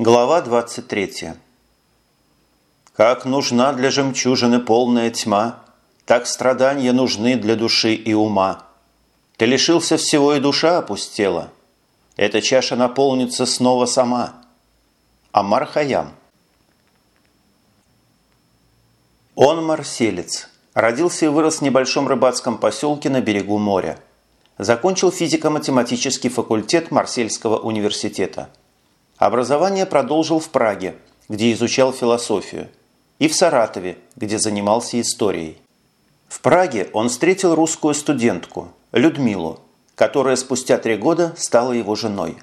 Глава 23. Как нужна для жемчужины полная тьма, так страдания нужны для души и ума. Ты лишился всего, и душа опустела. Эта чаша наполнится снова сама. Амар Хаям. Он марселец. Родился и вырос в небольшом рыбацком поселке на берегу моря. Закончил физико-математический факультет Марсельского университета. Образование продолжил в Праге, где изучал философию, и в Саратове, где занимался историей. В Праге он встретил русскую студентку, Людмилу, которая спустя три года стала его женой.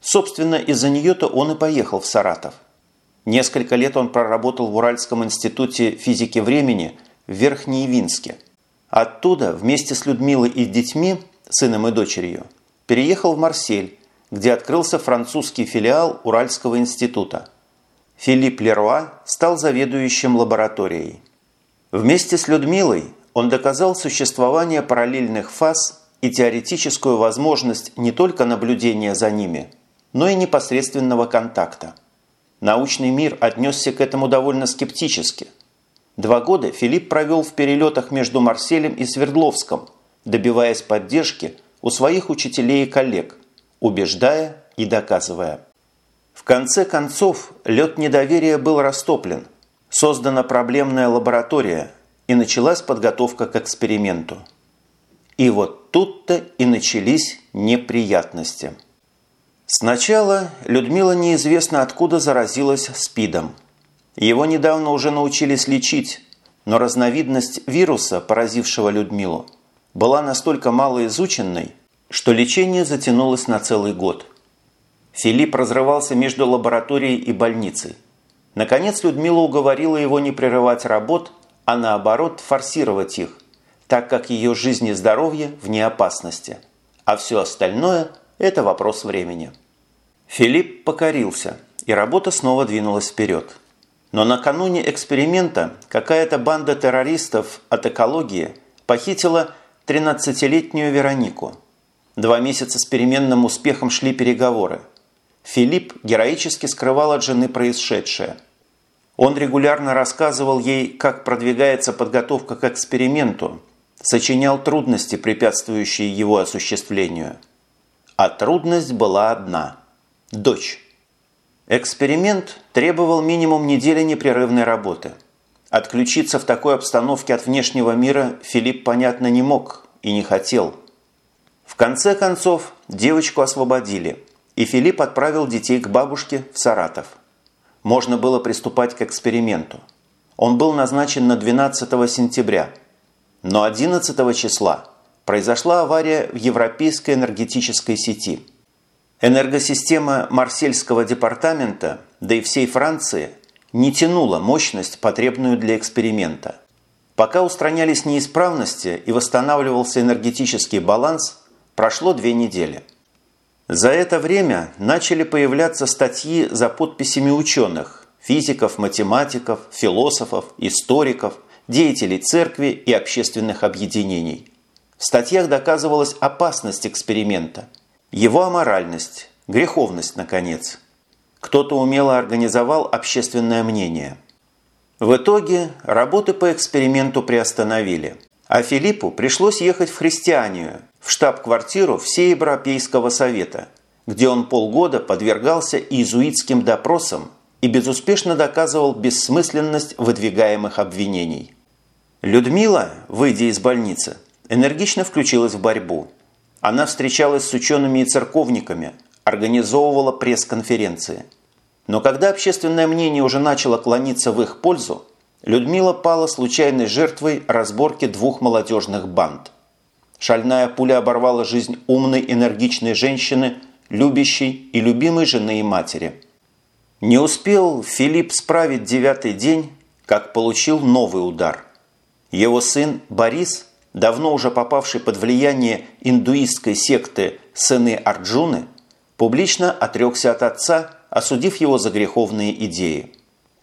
Собственно, из-за нее-то он и поехал в Саратов. Несколько лет он проработал в Уральском институте физики времени в Верхнеевинске. Оттуда вместе с Людмилой и детьми, сыном и дочерью, переехал в Марсель, где открылся французский филиал Уральского института. Филипп Леруа стал заведующим лабораторией. Вместе с Людмилой он доказал существование параллельных фаз и теоретическую возможность не только наблюдения за ними, но и непосредственного контакта. Научный мир отнесся к этому довольно скептически. Два года Филипп провел в перелетах между Марселем и Свердловском, добиваясь поддержки у своих учителей и коллег, убеждая и доказывая. В конце концов, лед недоверия был растоплен, создана проблемная лаборатория и началась подготовка к эксперименту. И вот тут-то и начались неприятности. Сначала Людмила неизвестно откуда заразилась СПИДом. Его недавно уже научились лечить, но разновидность вируса, поразившего Людмилу, была настолько малоизученной, что лечение затянулось на целый год. Филипп разрывался между лабораторией и больницей. Наконец Людмила уговорила его не прерывать работ, а наоборот форсировать их, так как ее жизнь и здоровье вне опасности, а все остальное – это вопрос времени. Филипп покорился, и работа снова двинулась вперед. Но накануне эксперимента какая-то банда террористов от экологии похитила 13-летнюю Веронику – Два месяца с переменным успехом шли переговоры. Филипп героически скрывал от жены происшедшее. Он регулярно рассказывал ей, как продвигается подготовка к эксперименту, сочинял трудности, препятствующие его осуществлению. А трудность была одна – дочь. Эксперимент требовал минимум недели непрерывной работы. Отключиться в такой обстановке от внешнего мира Филипп, понятно, не мог и не хотел – конце концов, девочку освободили, и Филипп отправил детей к бабушке в Саратов. Можно было приступать к эксперименту. Он был назначен на 12 сентября. Но 11 числа произошла авария в Европейской энергетической сети. Энергосистема Марсельского департамента, да и всей Франции, не тянула мощность, потребную для эксперимента. Пока устранялись неисправности и восстанавливался энергетический баланс – Прошло две недели. За это время начали появляться статьи за подписями ученых, физиков, математиков, философов, историков, деятелей церкви и общественных объединений. В статьях доказывалась опасность эксперимента, его аморальность, греховность, наконец. Кто-то умело организовал общественное мнение. В итоге работы по эксперименту приостановили, а Филиппу пришлось ехать в христианию, в штаб-квартиру Всеевропейского совета, где он полгода подвергался иезуитским допросам и безуспешно доказывал бессмысленность выдвигаемых обвинений. Людмила, выйдя из больницы, энергично включилась в борьбу. Она встречалась с учеными и церковниками, организовывала пресс-конференции. Но когда общественное мнение уже начало клониться в их пользу, Людмила пала случайной жертвой разборки двух молодежных банд – Шальная пуля оборвала жизнь умной, энергичной женщины, любящей и любимой жены и матери. Не успел Филипп справить девятый день, как получил новый удар. Его сын Борис, давно уже попавший под влияние индуистской секты сыны Арджуны, публично отрекся от отца, осудив его за греховные идеи.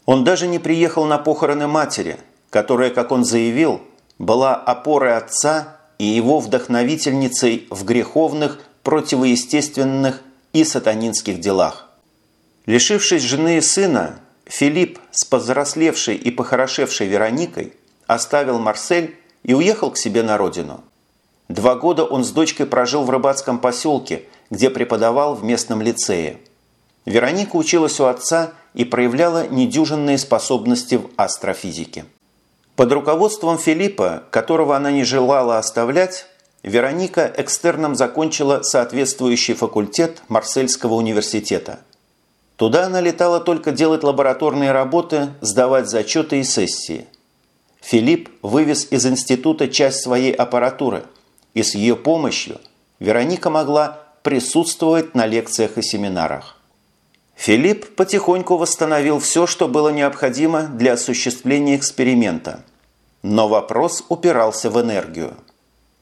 Он даже не приехал на похороны матери, которая, как он заявил, была опорой отца и его вдохновительницей в греховных, противоестественных и сатанинских делах. Лишившись жены и сына, Филипп с повзрослевшей и похорошевшей Вероникой оставил Марсель и уехал к себе на родину. Два года он с дочкой прожил в рыбацком поселке, где преподавал в местном лицее. Вероника училась у отца и проявляла недюжинные способности в астрофизике. Под руководством Филиппа, которого она не желала оставлять, Вероника экстерном закончила соответствующий факультет Марсельского университета. Туда она летала только делать лабораторные работы, сдавать зачеты и сессии. Филипп вывез из института часть своей аппаратуры – и с ее помощью Вероника могла присутствовать на лекциях и семинарах. Филипп потихоньку восстановил все, что было необходимо для осуществления эксперимента. Но вопрос упирался в энергию.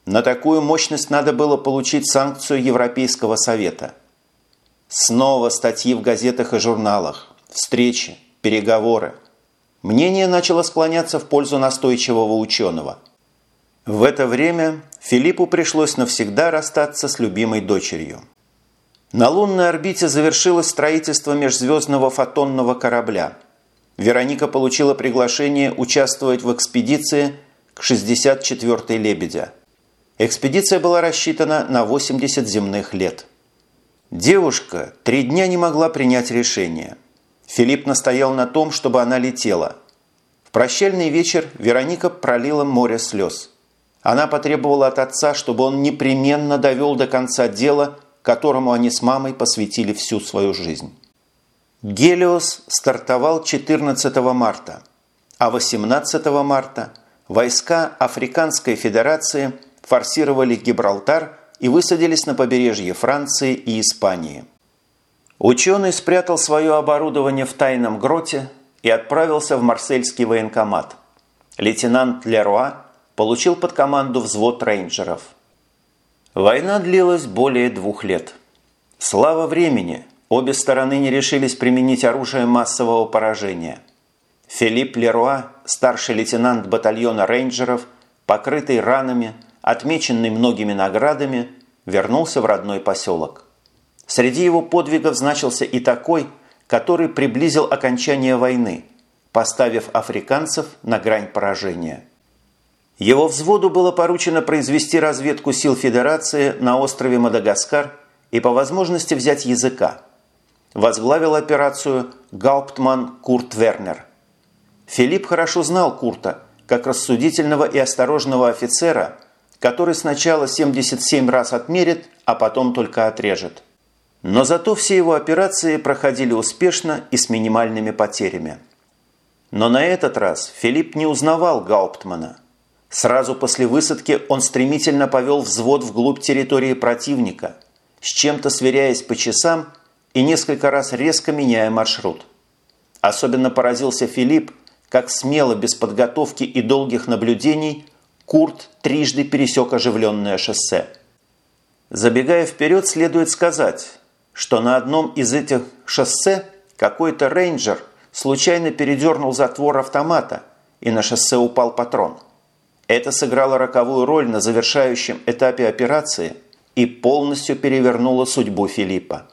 На такую мощность надо было получить санкцию Европейского Совета. Снова статьи в газетах и журналах, встречи, переговоры. Мнение начало склоняться в пользу настойчивого ученого – в это время Филиппу пришлось навсегда расстаться с любимой дочерью. На лунной орбите завершилось строительство межзвездного фотонного корабля. Вероника получила приглашение участвовать в экспедиции к 64-й «Лебедя». Экспедиция была рассчитана на 80 земных лет. Девушка три дня не могла принять решение. Филипп настоял на том, чтобы она летела. В прощальный вечер Вероника пролила море слез – она потребовала от отца, чтобы он непременно довел до конца дело, которому они с мамой посвятили всю свою жизнь. Гелиос стартовал 14 марта, а 18 марта войска Африканской Федерации форсировали Гибралтар и высадились на побережье Франции и Испании. Ученый спрятал свое оборудование в тайном гроте и отправился в марсельский военкомат. Лейтенант Леруа получил под команду взвод рейнджеров. Война длилась более двух лет. Слава времени, обе стороны не решились применить оружие массового поражения. Филипп Леруа, старший лейтенант батальона рейнджеров, покрытый ранами, отмеченный многими наградами, вернулся в родной поселок. Среди его подвигов значился и такой, который приблизил окончание войны, поставив африканцев на грань поражения. Его взводу было поручено произвести разведку сил Федерации на острове Мадагаскар и по возможности взять языка. Возглавил операцию Гауптман Курт Вернер. Филипп хорошо знал Курта как рассудительного и осторожного офицера, который сначала 77 раз отмерит, а потом только отрежет. Но зато все его операции проходили успешно и с минимальными потерями. Но на этот раз Филипп не узнавал Гауптмана – Сразу после высадки он стремительно повел взвод вглубь территории противника, с чем-то сверяясь по часам и несколько раз резко меняя маршрут. Особенно поразился Филипп, как смело, без подготовки и долгих наблюдений, Курт трижды пересек оживленное шоссе. Забегая вперед, следует сказать, что на одном из этих шоссе какой-то рейнджер случайно передернул затвор автомата, и на шоссе упал патрон – это сыграло роковую роль на завершающем этапе операции и полностью перевернуло судьбу Филиппа.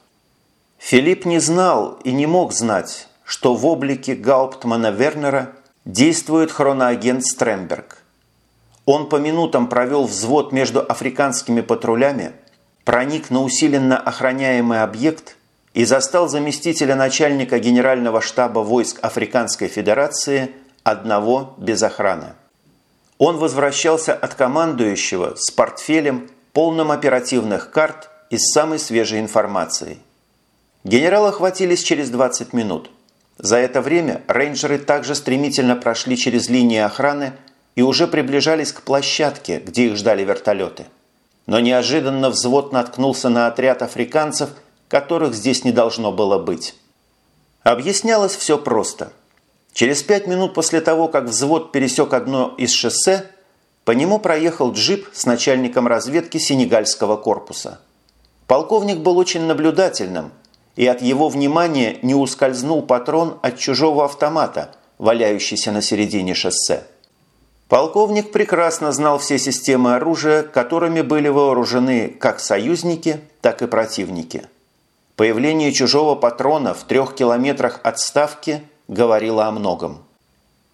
Филипп не знал и не мог знать, что в облике Гауптмана Вернера действует хроноагент Стремберг. Он по минутам провел взвод между африканскими патрулями, проник на усиленно охраняемый объект и застал заместителя начальника Генерального штаба войск Африканской Федерации одного без охраны. Он возвращался от командующего с портфелем, полным оперативных карт и с самой свежей информацией. Генерала хватились через 20 минут. За это время рейнджеры также стремительно прошли через линии охраны и уже приближались к площадке, где их ждали вертолеты. Но неожиданно взвод наткнулся на отряд африканцев, которых здесь не должно было быть. Объяснялось все просто – Через пять минут после того, как взвод пересек одно из шоссе, по нему проехал джип с начальником разведки Сенегальского корпуса. Полковник был очень наблюдательным, и от его внимания не ускользнул патрон от чужого автомата, валяющийся на середине шоссе. Полковник прекрасно знал все системы оружия, которыми были вооружены как союзники, так и противники. Появление чужого патрона в трех километрах от ставки говорило о многом.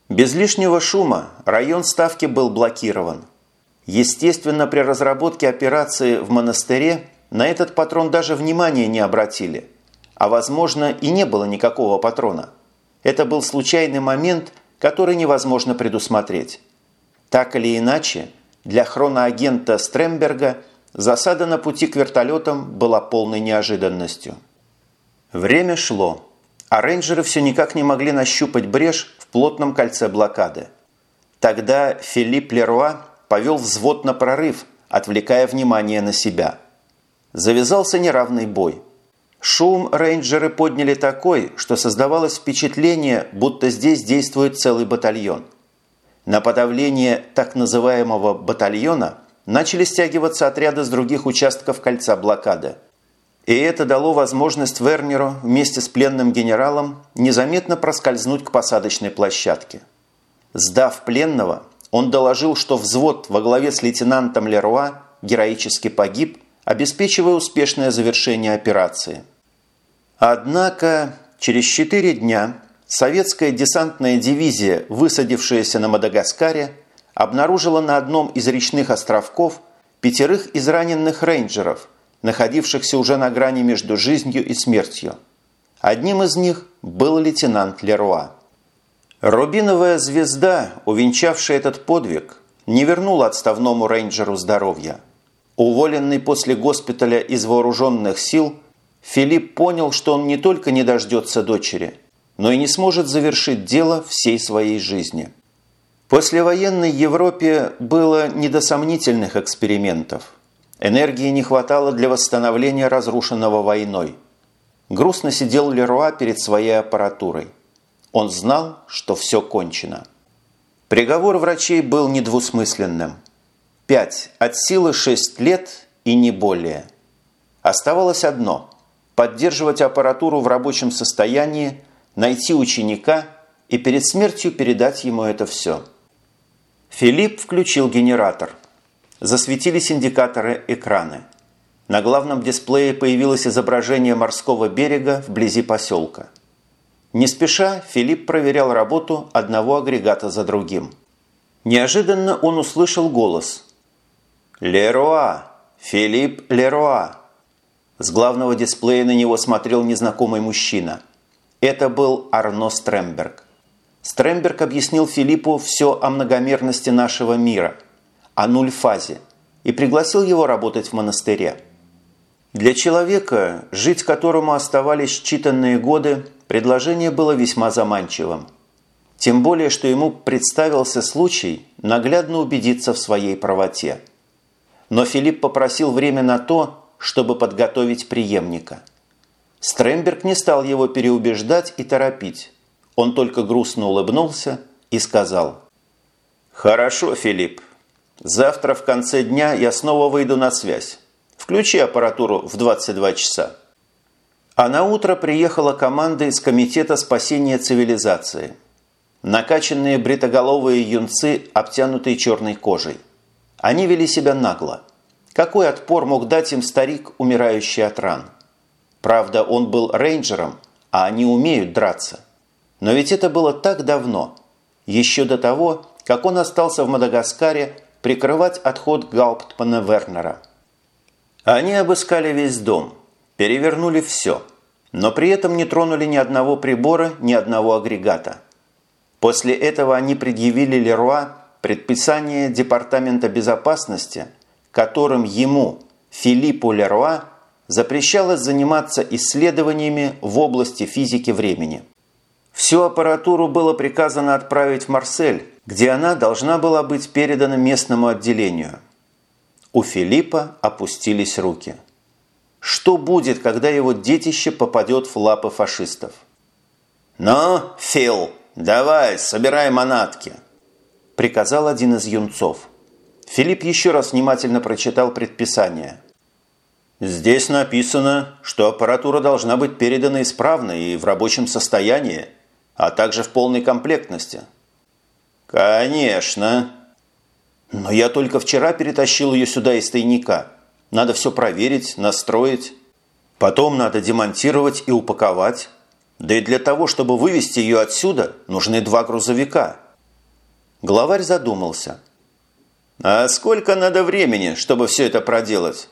Без лишнего шума район ставки был блокирован. Естественно, при разработке операции в монастыре на этот патрон даже внимания не обратили. А возможно и не было никакого патрона. Это был случайный момент, который невозможно предусмотреть. Так или иначе, для хроноагента Стремберга засада на пути к вертолетам была полной неожиданностью. Время шло, а рейнджеры все никак не могли нащупать брешь в плотном кольце блокады. Тогда Филипп Леруа повел взвод на прорыв, отвлекая внимание на себя. Завязался неравный бой. Шум рейнджеры подняли такой, что создавалось впечатление, будто здесь действует целый батальон. На подавление так называемого батальона начали стягиваться отряды с других участков кольца блокады. И это дало возможность Вернеру вместе с пленным генералом незаметно проскользнуть к посадочной площадке. Сдав пленного, он доложил, что взвод во главе с лейтенантом Леруа героически погиб, обеспечивая успешное завершение операции. Однако через четыре дня советская десантная дивизия, высадившаяся на Мадагаскаре, обнаружила на одном из речных островков пятерых израненных рейнджеров, находившихся уже на грани между жизнью и смертью. Одним из них был лейтенант Леруа. Рубиновая звезда, увенчавшая этот подвиг, не вернула отставному рейнджеру здоровья. Уволенный после госпиталя из вооруженных сил, Филипп понял, что он не только не дождется дочери, но и не сможет завершить дело всей своей жизни. В послевоенной Европе было не до сомнительных экспериментов. Энергии не хватало для восстановления разрушенного войной. Грустно сидел Леруа перед своей аппаратурой. Он знал, что все кончено. Приговор врачей был недвусмысленным. Пять от силы шесть лет и не более. Оставалось одно – поддерживать аппаратуру в рабочем состоянии – найти ученика и перед смертью передать ему это все. Филипп включил генератор. Засветились индикаторы экраны. На главном дисплее появилось изображение морского берега вблизи поселка. Не спеша Филипп проверял работу одного агрегата за другим. Неожиданно он услышал голос. «Леруа! Филипп Леруа!» С главного дисплея на него смотрел незнакомый мужчина – это был Арно Стремберг. Стремберг объяснил Филиппу все о многомерности нашего мира, о нуль-фазе, и пригласил его работать в монастыре. Для человека, жить которому оставались считанные годы, предложение было весьма заманчивым. Тем более, что ему представился случай наглядно убедиться в своей правоте. Но Филипп попросил время на то, чтобы подготовить преемника – Стремберг не стал его переубеждать и торопить. Он только грустно улыбнулся и сказал. «Хорошо, Филипп. Завтра в конце дня я снова выйду на связь. Включи аппаратуру в 22 часа». А на утро приехала команда из Комитета спасения цивилизации. Накачанные бритоголовые юнцы, обтянутые черной кожей. Они вели себя нагло. Какой отпор мог дать им старик, умирающий от ран? Правда, он был рейнджером, а они умеют драться. Но ведь это было так давно, еще до того, как он остался в Мадагаскаре прикрывать отход Гауптмана Вернера. Они обыскали весь дом, перевернули все, но при этом не тронули ни одного прибора, ни одного агрегата. После этого они предъявили Леруа предписание Департамента безопасности, которым ему, Филиппу Леруа, запрещалось заниматься исследованиями в области физики времени. Всю аппаратуру было приказано отправить в Марсель, где она должна была быть передана местному отделению. У Филиппа опустились руки. Что будет, когда его детище попадет в лапы фашистов? «Ну, Фил, давай, собирай манатки!» – приказал один из юнцов. Филипп еще раз внимательно прочитал предписание – Здесь написано, что аппаратура должна быть передана исправно и в рабочем состоянии, а также в полной комплектности. Конечно. Но я только вчера перетащил ее сюда из тайника. Надо все проверить, настроить. Потом надо демонтировать и упаковать. Да и для того, чтобы вывести ее отсюда, нужны два грузовика. Главарь задумался. А сколько надо времени, чтобы все это проделать?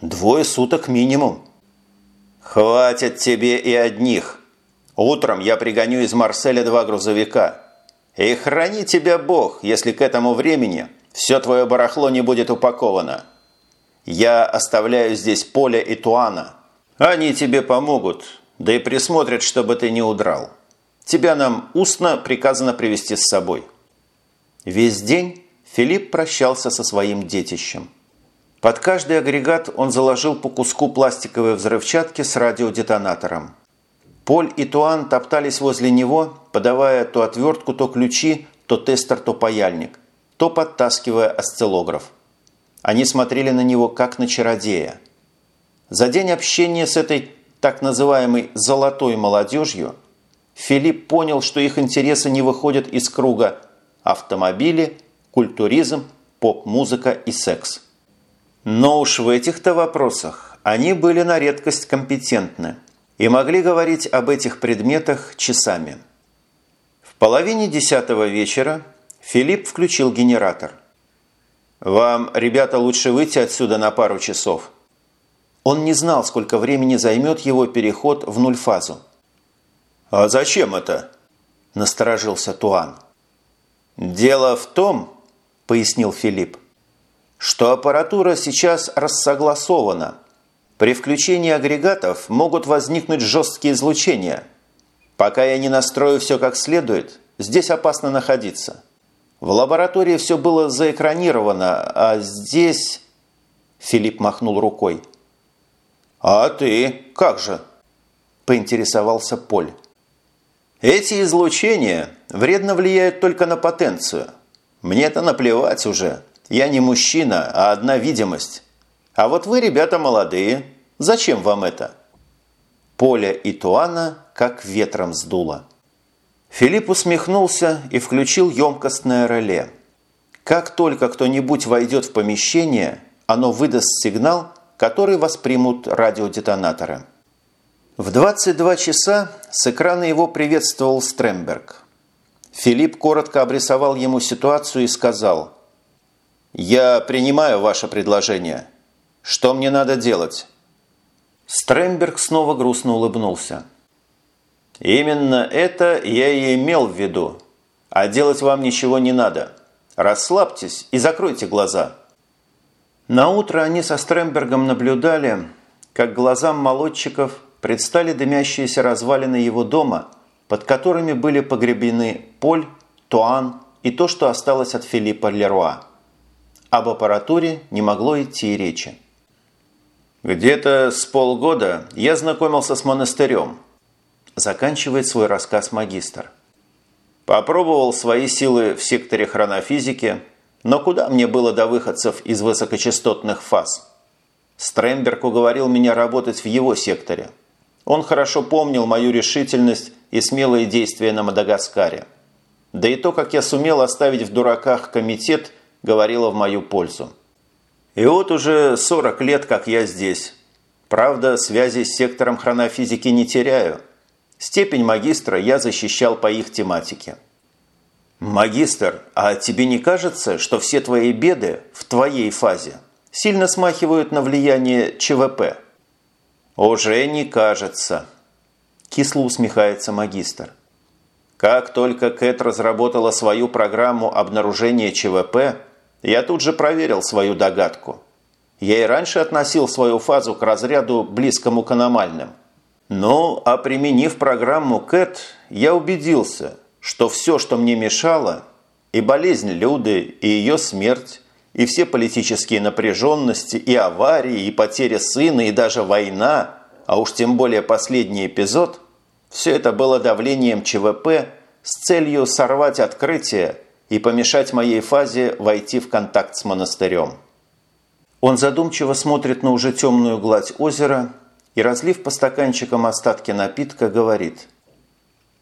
Двое суток минимум. Хватит тебе и одних. Утром я пригоню из Марселя два грузовика. И храни тебя Бог, если к этому времени все твое барахло не будет упаковано. Я оставляю здесь Поля и Туана. Они тебе помогут, да и присмотрят, чтобы ты не удрал. Тебя нам устно приказано привести с собой». Весь день Филипп прощался со своим детищем. Под каждый агрегат он заложил по куску пластиковой взрывчатки с радиодетонатором. Поль и Туан топтались возле него, подавая то отвертку, то ключи, то тестер, то паяльник, то подтаскивая осциллограф. Они смотрели на него как на чародея. За день общения с этой так называемой «золотой молодежью» Филипп понял, что их интересы не выходят из круга автомобили, культуризм, поп-музыка и секс. Но уж в этих-то вопросах они были на редкость компетентны и могли говорить об этих предметах часами. В половине десятого вечера Филипп включил генератор – «Вам, ребята, лучше выйти отсюда на пару часов». Он не знал, сколько времени займет его переход в нульфазу. «А зачем это?» – насторожился Туан. «Дело в том, – пояснил Филипп, – что аппаратура сейчас рассогласована. При включении агрегатов могут возникнуть жесткие излучения. Пока я не настрою все как следует, здесь опасно находиться». В лаборатории все было заэкранировано, а здесь...» Филипп махнул рукой. «А ты как же?» – поинтересовался Поль. «Эти излучения вредно влияют только на потенцию. Мне-то наплевать уже. Я не мужчина, а одна видимость. А вот вы, ребята, молодые. Зачем вам это?» Поля и Туана как ветром сдуло. Филипп усмехнулся и включил емкостное реле. Как только кто-нибудь войдет в помещение, оно выдаст сигнал, который воспримут радиодетонаторы. В 22 часа с экрана его приветствовал Стремберг. Филипп коротко обрисовал ему ситуацию и сказал «Я принимаю ваше предложение. Что мне надо делать?» Стремберг снова грустно улыбнулся. Именно это я и имел в виду. А делать вам ничего не надо. Расслабьтесь и закройте глаза. На утро они со Стрембергом наблюдали, как глазам молодчиков предстали дымящиеся развалины его дома, под которыми были погребены Поль, Туан и то, что осталось от Филиппа Леруа. Об аппаратуре не могло идти и речи. Где-то с полгода я знакомился с монастырем – заканчивает свой рассказ магистр. Попробовал свои силы в секторе хронофизики, но куда мне было до выходцев из высокочастотных фаз? Стремберг уговорил меня работать в его секторе. Он хорошо помнил мою решительность и смелые действия на Мадагаскаре. Да и то, как я сумел оставить в дураках комитет, говорило в мою пользу. И вот уже 40 лет, как я здесь. Правда, связи с сектором хронофизики не теряю – Степень магистра я защищал по их тематике. «Магистр, а тебе не кажется, что все твои беды в твоей фазе сильно смахивают на влияние ЧВП?» «Уже не кажется», – кисло усмехается магистр. «Как только Кэт разработала свою программу обнаружения ЧВП, я тут же проверил свою догадку. Я и раньше относил свою фазу к разряду близкому к аномальным – ну, а применив программу КЭТ, я убедился, что все, что мне мешало, и болезнь Люды, и ее смерть, и все политические напряженности, и аварии, и потеря сына, и даже война, а уж тем более последний эпизод, все это было давлением ЧВП с целью сорвать открытие и помешать моей фазе войти в контакт с монастырем. Он задумчиво смотрит на уже темную гладь озера – и, разлив по стаканчикам остатки напитка, говорит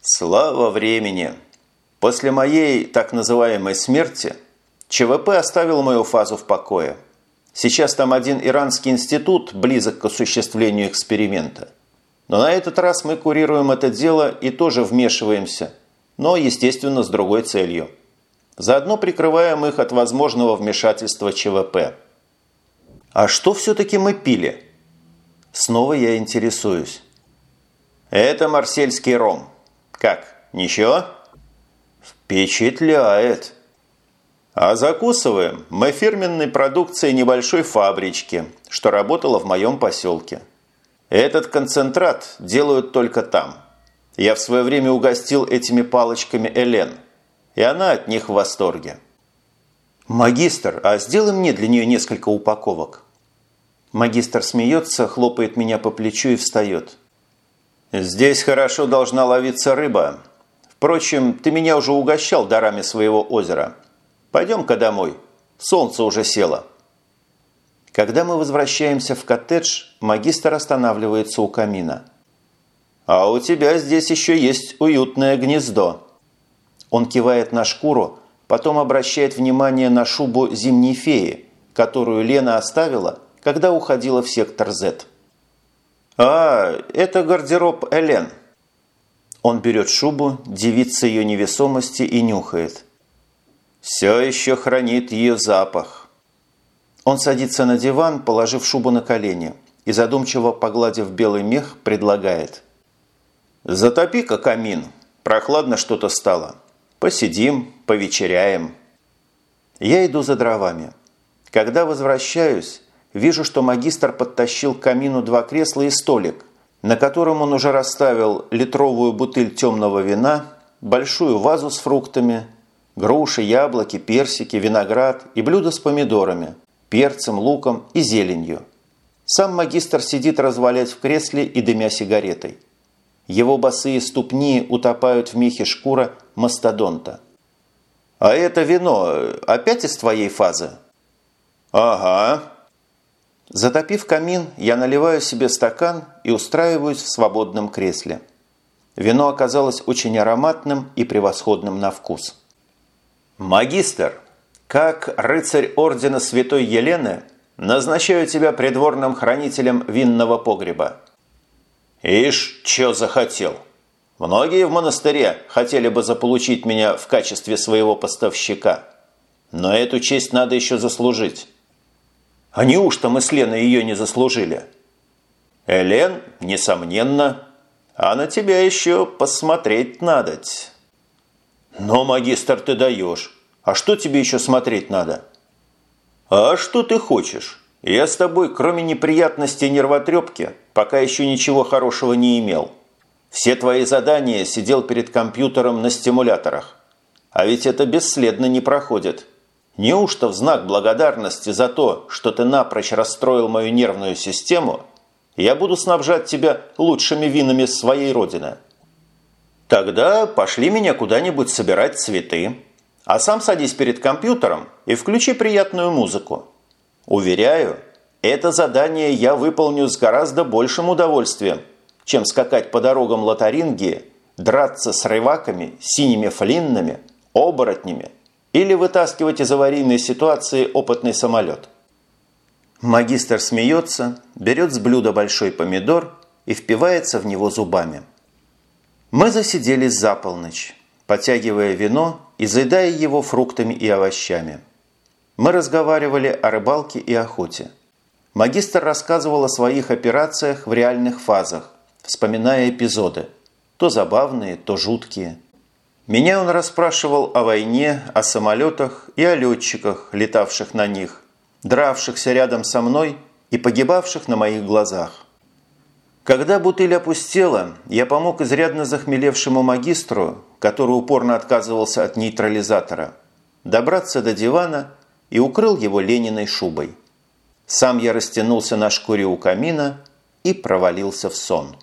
«Слава времени! После моей так называемой смерти ЧВП оставил мою фазу в покое. Сейчас там один иранский институт близок к осуществлению эксперимента. Но на этот раз мы курируем это дело и тоже вмешиваемся, но, естественно, с другой целью. Заодно прикрываем их от возможного вмешательства ЧВП. А что все-таки мы пили? Снова я интересуюсь. Это марсельский ром. Как, ничего? Впечатляет. А закусываем мы фирменной продукцией небольшой фабрички, что работала в моем поселке. Этот концентрат делают только там. Я в свое время угостил этими палочками Элен, и она от них в восторге. «Магистр, а сделай мне для нее несколько упаковок». Магистр смеется, хлопает меня по плечу и встает. «Здесь хорошо должна ловиться рыба. Впрочем, ты меня уже угощал дарами своего озера. Пойдем-ка домой. Солнце уже село. Когда мы возвращаемся в коттедж, магистр останавливается у камина. «А у тебя здесь еще есть уютное гнездо». Он кивает на шкуру, потом обращает внимание на шубу зимней феи, которую Лена оставила, когда уходила в сектор Z. «А, это гардероб Элен». Он берет шубу, девится ее невесомости и нюхает все еще хранит ее запах. Он садится на диван, положив шубу на колени, и задумчиво погладив белый мех, предлагает. «Затопи-ка камин, прохладно что-то стало. Посидим, повечеряем». Я иду за дровами. Когда возвращаюсь, вижу, что магистр подтащил к камину два кресла и столик, на котором он уже расставил литровую бутыль темного вина, большую вазу с фруктами Груши, яблоки, персики, виноград и блюда с помидорами, перцем, луком и зеленью. Сам магистр сидит развалясь в кресле и дымя сигаретой. Его босые ступни утопают в мехе шкура мастодонта. «А это вино опять из твоей фазы?» «Ага». Затопив камин, я наливаю себе стакан и устраиваюсь в свободном кресле. Вино оказалось очень ароматным и превосходным на вкус. «Магистр, как рыцарь ордена Святой Елены, назначаю тебя придворным хранителем винного погреба». «Ишь, чё захотел? Многие в монастыре хотели бы заполучить меня в качестве своего поставщика. Но эту честь надо еще заслужить». «А неужто мы с Леной ее не заслужили?» «Элен, несомненно, а на тебя еще посмотреть надоть». «Но, магистр, ты даешь. А что тебе еще смотреть надо?» «А что ты хочешь? Я с тобой, кроме неприятностей и нервотрепки, пока еще ничего хорошего не имел. Все твои задания сидел перед компьютером на стимуляторах. А ведь это бесследно не проходит. Неужто в знак благодарности за то, что ты напрочь расстроил мою нервную систему, я буду снабжать тебя лучшими винами своей родины?» Тогда пошли меня куда-нибудь собирать цветы. А сам садись перед компьютером и включи приятную музыку. Уверяю, это задание я выполню с гораздо большим удовольствием, чем скакать по дорогам Лотарингии, драться с рываками, синими флиннами, оборотнями или вытаскивать из аварийной ситуации опытный самолет. Магистр смеется, берет с блюда большой помидор и впивается в него зубами. Мы засиделись за полночь, потягивая вино и заедая его фруктами и овощами. Мы разговаривали о рыбалке и охоте. Магистр рассказывал о своих операциях в реальных фазах, вспоминая эпизоды, то забавные, то жуткие. Меня он расспрашивал о войне, о самолетах и о летчиках, летавших на них, дравшихся рядом со мной и погибавших на моих глазах. Когда бутыль опустела, я помог изрядно захмелевшему магистру, который упорно отказывался от нейтрализатора, добраться до дивана и укрыл его Лениной шубой. Сам я растянулся на шкуре у камина и провалился в сон.